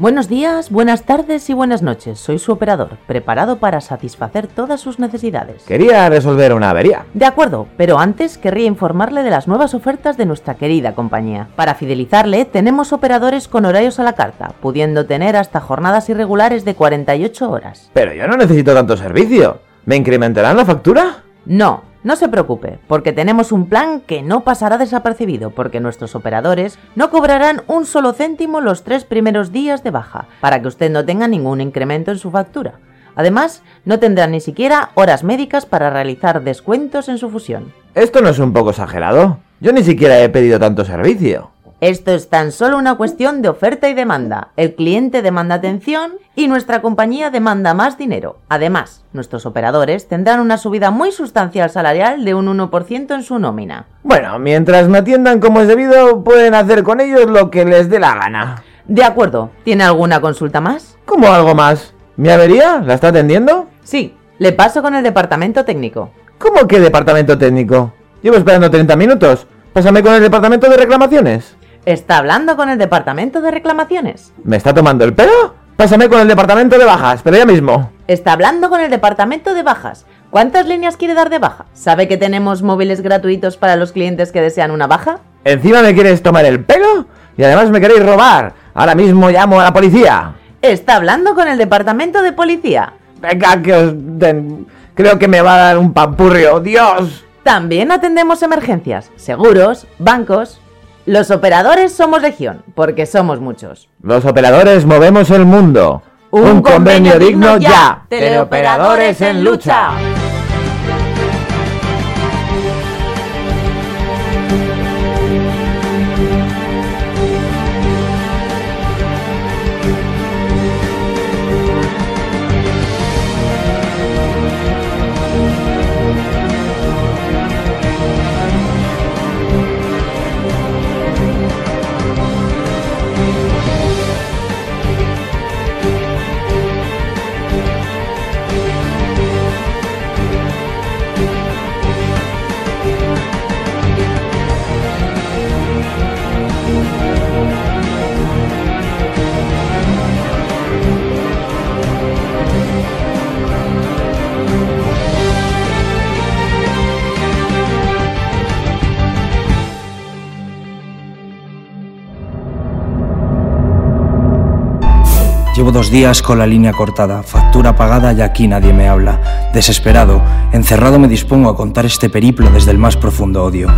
Buenos días, buenas tardes y buenas noches. Soy su operador, preparado para satisfacer todas sus necesidades. Quería resolver una avería. De acuerdo, pero antes querría informarle de las nuevas ofertas de nuestra querida compañía. Para fidelizarle, tenemos operadores con horarios a la carta, pudiendo tener hasta jornadas irregulares de 48 horas. Pero yo no necesito tanto servicio. ¿Me incrementarán la factura? No, no se preocupe, porque tenemos un plan que no pasará desapercibido, porque nuestros operadores no cobrarán un solo céntimo los tres primeros días de baja, para que usted no tenga ningún incremento en su factura. Además, no tendrá ni siquiera horas médicas para realizar descuentos en su fusión. ¿Esto no es un poco exagerado? Yo ni siquiera he pedido tanto servicio. Esto es tan solo una cuestión de oferta y demanda. El cliente demanda atención y nuestra compañía demanda más dinero. Además, nuestros operadores tendrán una subida muy sustancial salarial de un 1% en su nómina. Bueno, mientras me atiendan como es debido, pueden hacer con ellos lo que les dé la gana. De acuerdo. ¿Tiene alguna consulta más? ¿Cómo algo más? ¿Mi avería? ¿La está atendiendo? Sí. Le paso con el departamento técnico. ¿Cómo que departamento técnico? Llevo esperando 30 minutos. Pásame con el departamento de reclamaciones. Está hablando con el departamento de reclamaciones. ¿Me está tomando el pelo? Pásame con el departamento de bajas, pero ya mismo. Está hablando con el departamento de bajas. ¿Cuántas líneas quiere dar de baja? ¿Sabe que tenemos móviles gratuitos para los clientes que desean una baja? ¿Encima me quieres tomar el pelo? Y además me queréis robar. Ahora mismo llamo a la policía. Está hablando con el departamento de policía. Venga, que os den... Creo que me va a dar un pampurrio. ¡Dios! También atendemos emergencias, seguros, bancos, los operadores somos legión, porque somos muchos. Los operadores movemos el mundo. Un, convenio, digno ya. Teleoperadores en lucha. Dos días con la línea cortada, factura pagada y aquí nadie me habla. Desesperado, encerrado me dispongo a contar este periplo desde el más profundo odio.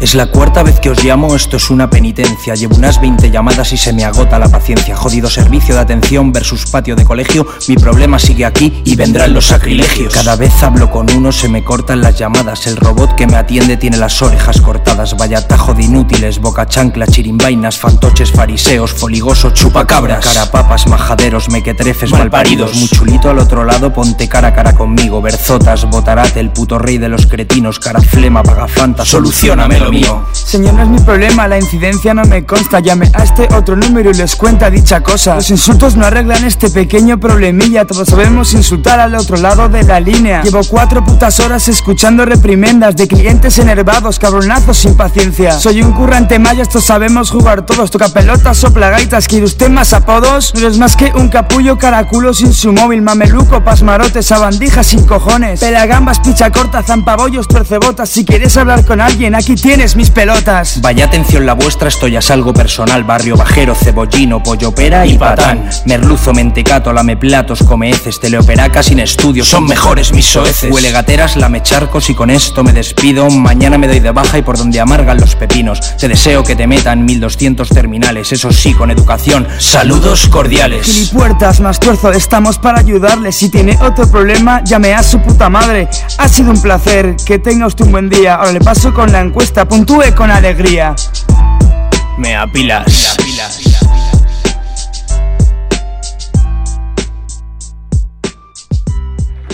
Es la cuarta vez que os llamo, esto es una penitencia. Llevo unas 20 llamadas y se me agota la paciencia. Jodido servicio de atención versus patio de colegio. Mi problema sigue aquí y vendrán los sacrilegios. Cada vez hablo con uno, se me cortan las llamadas. El robot que me atiende tiene las orejas cortadas. Vaya tajo de inútiles, boca chancla, chirimbainas, fantoches, fariseos, foligosos, chupacabras. Carapapas, majaderos, mequetrefes, malparidos. Muy chulito al otro lado, ponte cara a cara conmigo. Berzotas, botarate, el puto rey de los cretinos. Cara flema, pagafanta, solucionamelo Señor, no es mi problema, la incidencia no me consta. Llame a este otro número y les cuenta dicha cosa. Los insultos no arreglan este pequeño problemilla. Todos sabemos insultar al otro lado de la línea. Llevo cuatro putas horas escuchando reprimendas de clientes enervados, cabronazos sin paciencia. Soy un currante maya, esto sabemos jugar todos. Toca pelotas, sopla gaitas, quiere usted más apodos. No es más que un capullo caraculo sin su móvil, mameluco, pasmarote, sabandija sin cojones. Pelagambas, picha corta, zampabollos, tuercebotas. Si quieres hablar con alguien, aquí tienes mis pelotas. Vaya atención la vuestra, esto ya es algo personal. Barrio bajero, cebollino, pollo pera y patán. Merluzo, mentecato, lame platos, come heces, teleoperaca sin estudios. Son mejores mis soeces. Huele gateras, lame charcos y con esto me despido. Mañana me doy de baja y por donde amargan los pepinos. Te deseo que te metan 1200 terminales, eso sí, con educación. Saludos cordiales. puertas más tuerzo, estamos para ayudarle. Si tiene otro problema, llame a su puta madre. Ha sido un placer, que tenga usted un buen día. Ahora le paso con la encuesta puntúe con alegría. Me apilas.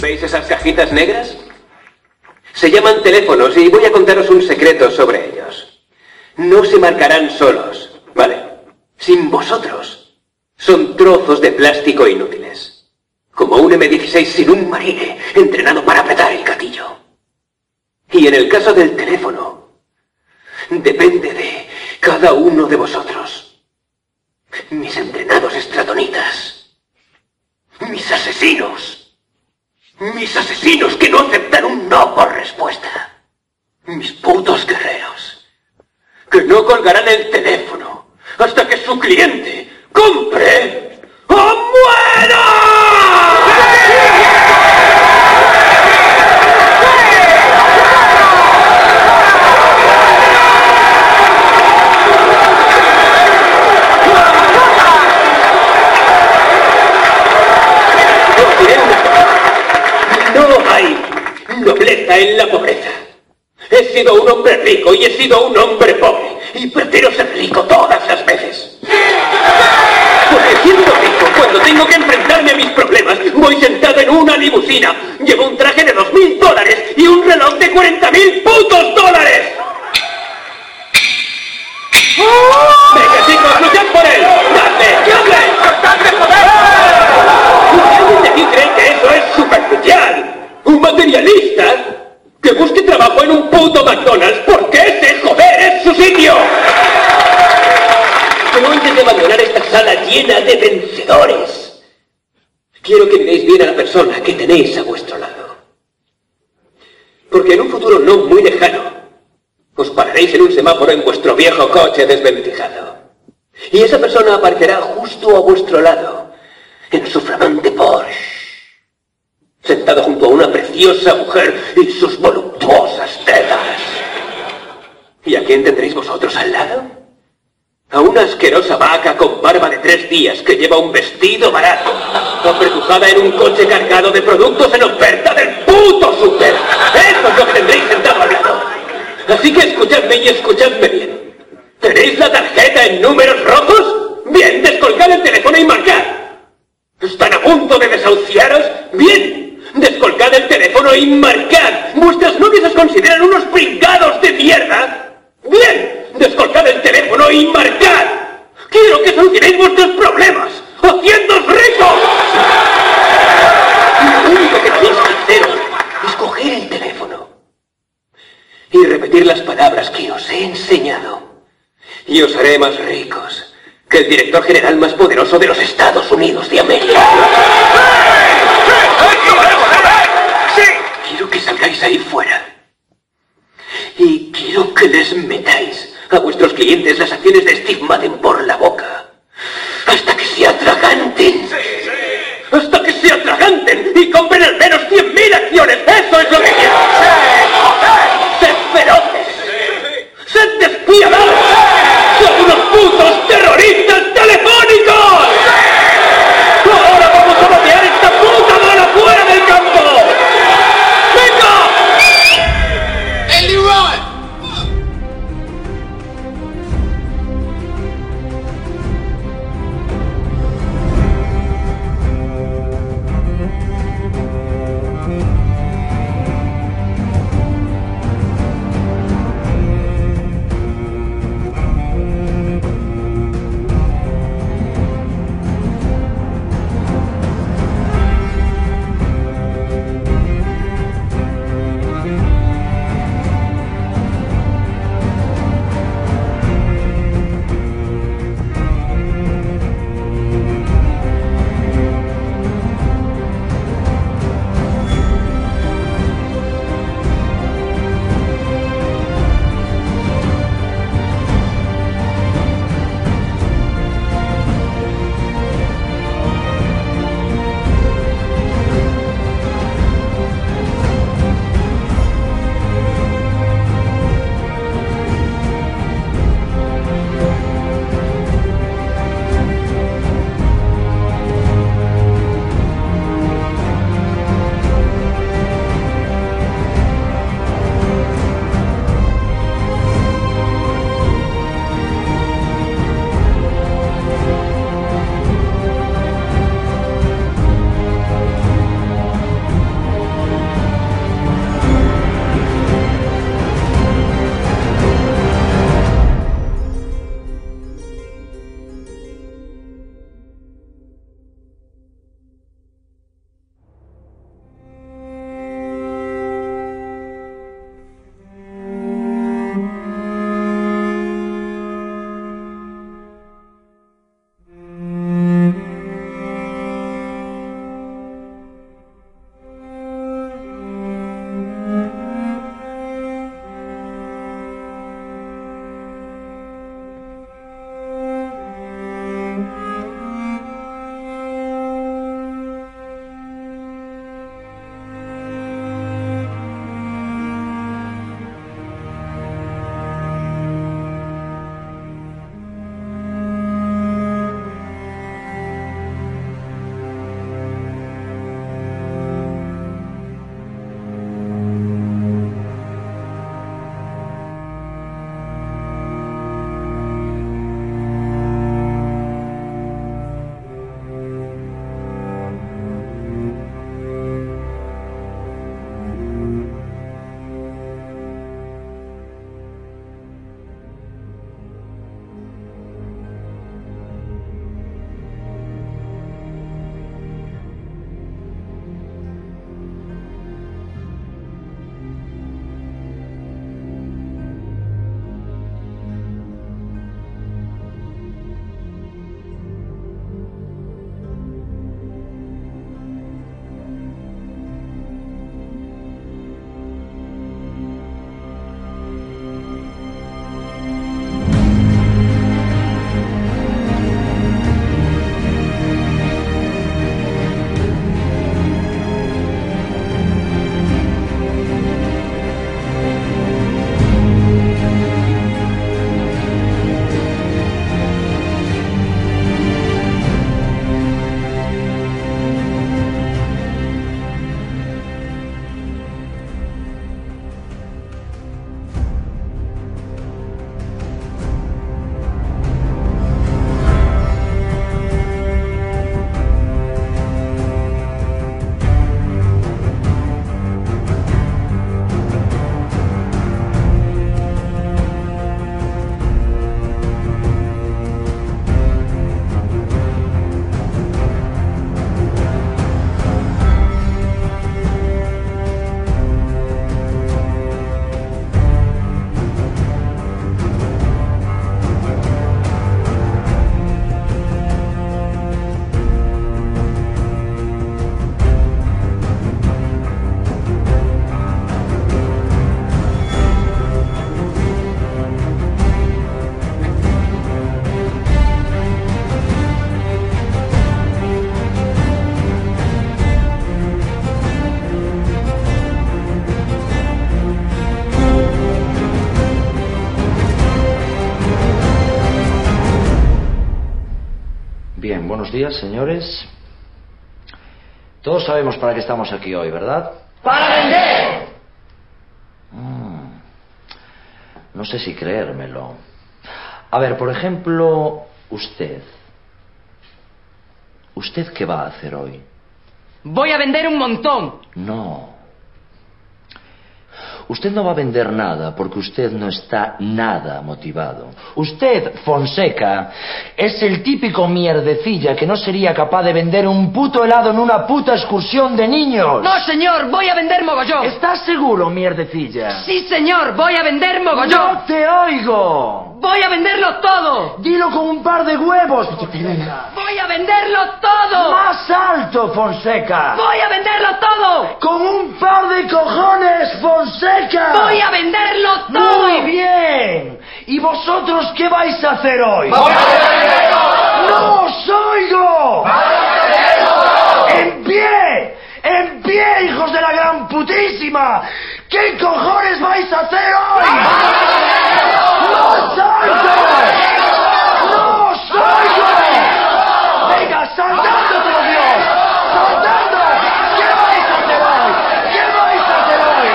¿Veis esas cajitas negras? Se llaman teléfonos y voy a contaros un secreto sobre ellos. No se marcarán solos, ¿vale? Sin vosotros. Son trozos de plástico inútiles. Como un M16 sin un marine entrenado para apretar el gatillo. Y en el caso del teléfono, depende de cada uno de vosotros. Mis entrenados estratonitas. Mis asesinos. Mis asesinos que no aceptan un no por respuesta. Mis putos guerreros. Que no colgarán el teléfono. Sido un hombre rico y he sido un hombre pobre. Y prefiero ser rico todas las veces. Porque siendo rico, cuando tengo que enfrentarme a mis problemas, voy sentado en una limusina. Llevo un traje de dos mil dólares y un reloj de 40 mil putos dólares. Venga chicos, luchad por él. ¡Dadle, dadle! ¿Y alguien de aquí cree que eso es superficial? ¿Un materialista? McDonald's porque ese, joder, es su sitio. Pero antes de abandonar esta sala llena de vencedores, quiero que miréis bien a la persona que tenéis a vuestro lado. Porque en un futuro no muy lejano, os pararéis en un semáforo en vuestro viejo coche desvencijado. Y esa persona aparecerá justo a vuestro lado, en su flamante Porsche, sentado junto a una preciosa mujer y sus voluptuosas tetas. ¿Y a quién tendréis vosotros al lado? A una asquerosa vaca con barba de tres días que lleva un vestido barato, apretujada en un coche cargado de productos en oferta del puto super. Eso es lo que tendréis sentado al lado. Así que escuchadme y escuchadme bien. ¿Tenéis la tarjeta en números rojos? Bien, descolgad el teléfono y marcad. ¿Están a punto de desahuciaros? Bien, descolgad el teléfono y marcad. ¿Vuestras novias os consideran unos pringados de mierda? Bien, descolgad el teléfono y marcad. Quiero que solucionéis vuestros problemas, haciéndoos ricos. Lo único que tenéis que hacer es coger el teléfono y repetir las palabras que os he enseñado. Y os haré más ricos que el director general más poderoso de los Estados Unidos de América. Quiero que salgáis ahí fuera. Y quiero que les metáis a vuestros clientes las acciones de Steve Madden por la boca. Hasta que se atraganten. Hasta que se atraganten y compren al menos 100.000 acciones. Eso es lo que quiero. Buenos días, señores. Todos sabemos para qué estamos aquí hoy, ¿verdad? ¡Para vender! Mm. No sé si creérmelo. A ver, por ejemplo, usted. ¿Usted qué va a hacer hoy? Voy a vender un montón. No. Usted no va a vender nada porque usted no está nada motivado. Usted, Fonseca, es el típico mierdecilla que no sería capaz de vender un puto helado en una puta excursión de niños. No, señor, voy a vender mogollón. ¿Estás seguro, mierdecilla? Sí, señor, voy a vender mogollón. ¡No te oigo! Voy a venderlo todo. Dilo con un par de huevos. Voy a venderlo todo. Más alto, Fonseca. Voy a venderlo todo. Con un par de cojones, Fonseca. Voy a venderlo todo. Muy bien. ¿Y vosotros qué vais a hacer hoy? Voy a venderlo ¡No os oigo! ¡En pie! ¡En pie, hijos de la gran putísima! ¿Qué cojones vais a hacer hoy? ¡Más alto! ¡No os oigo! ¡Venga, saltando, por Dios! ¡Saltando! ¿Qué vais a hacer hoy? ¿Qué vais a hacer hoy?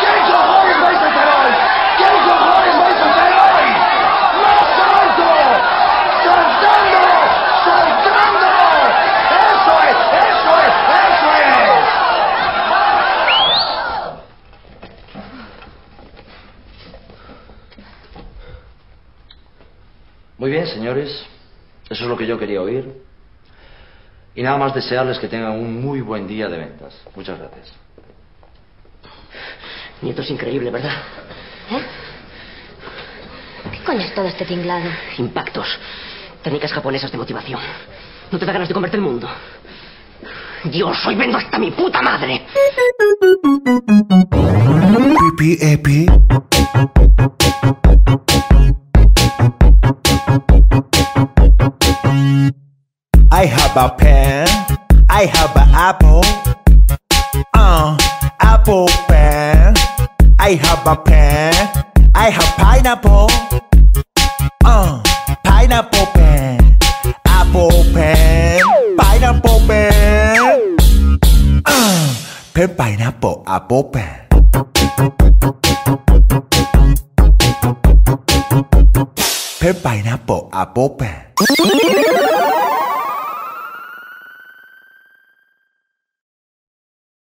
¿Qué cojones vais a hacer hoy? ¿Qué cojones vais a hacer hoy? ¡Más alto! ¡Saltando! ¡Saltando! ¡Eso es! ¡Eso es! ¡Eso es! Muy bien, señores. Eso es lo que yo quería oír. Y nada más desearles que tengan un muy buen día de ventas. Muchas gracias. Nieto es increíble, ¿verdad? ¿Eh? ¿Qué coño es todo este tinglado? Impactos. Técnicas japonesas de motivación. ¿No te da ganas de comerte el mundo? Dios, hoy vendo hasta mi puta madre. Pipi epi. I have a pen. I have an apple. Uh, apple pen. I have a pen. I have pineapple. Uh, pineapple pen. Apple pen. Pineapple pen. Uh, pen pineapple apple pen. Pen pineapple apple pen.